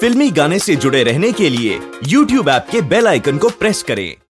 फिल्मी गाने से जुड़े रहने के लिए YouTube ऐप के बेल आइकन को प्रेस करें।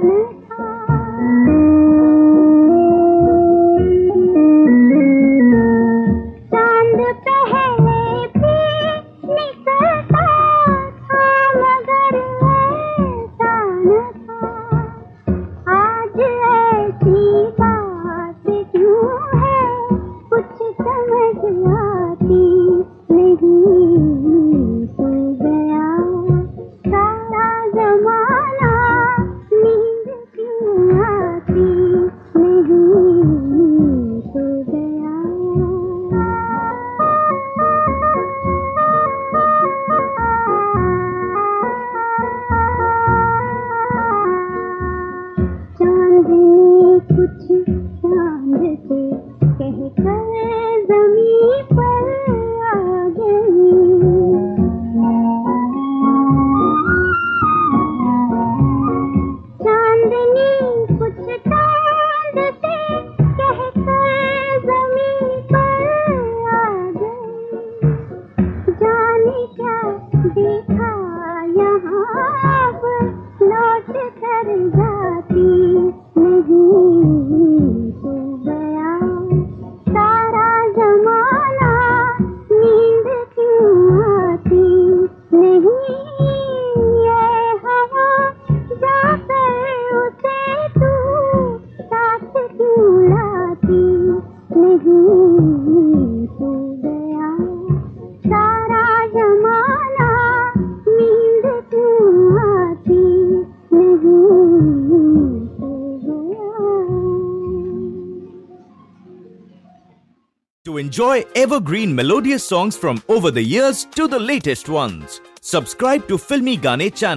だ。crazy. enjoy evergreen melodious songs from over the years to the latest ones. Subscribe to Filmi Gaane channel.